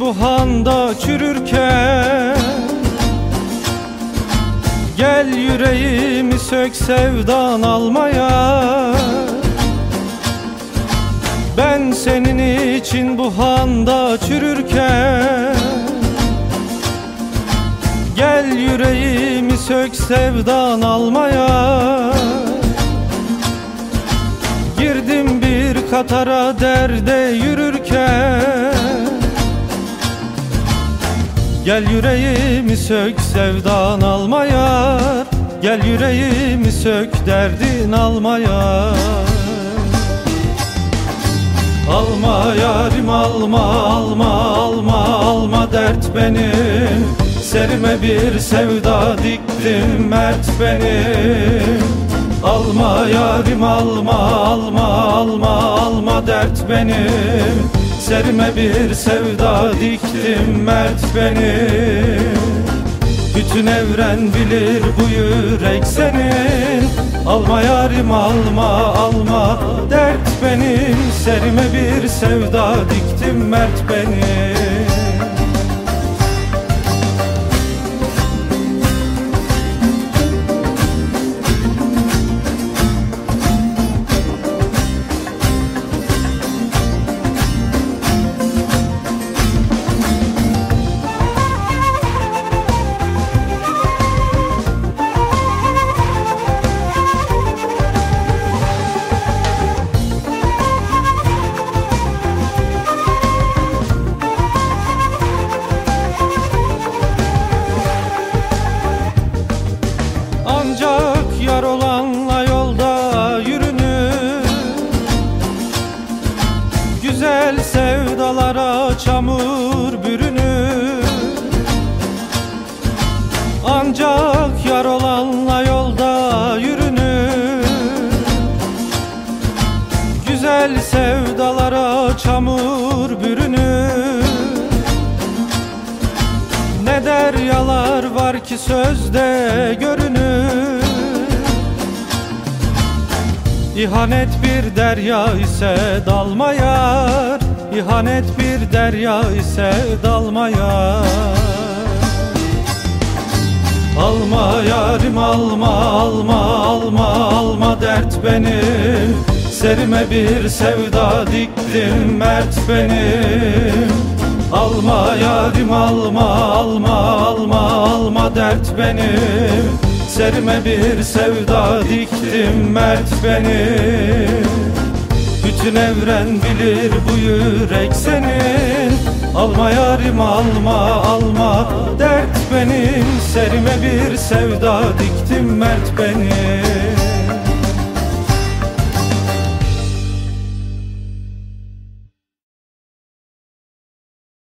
bu handa çürürken Gel yüreğimi sök sevdan almaya. Ben senin için bu handa çürürken Gel yüreğimi sök sevdan almaya. Girdim bir katara derde yürürken Gel yüreğimi sök sevdan almaya. Gel yüreğimi sök derdin almaya. Alma yarim alma alma alma alma dert benim. Serime bir sevda diktim mert benim. Alma yarim alma alma alma alma dert benim Serime bir sevda diktim mert benim Bütün evren bilir bu yürek senin Alma yarim alma alma dert benim Serime bir sevda diktim mert benim Güzel sevdalara çamur bürünür. Ancak yar olanla yolda yürünür. Güzel sevdalara çamur bürünür. Ne deryalar var ki sözde görünür İhanet bir derya ise dalmayar İhanet bir derya ise dalmayar Alma yarim alma alma alma alma dert benim Serime bir sevda diktim mert benim Alma yarim alma alma alma alma dert benim Serime bir sevda diktim mert benim Bütün evren bilir bu yürek senin Alma yarim alma alma dert benim. Serime bir sevda diktim mert benim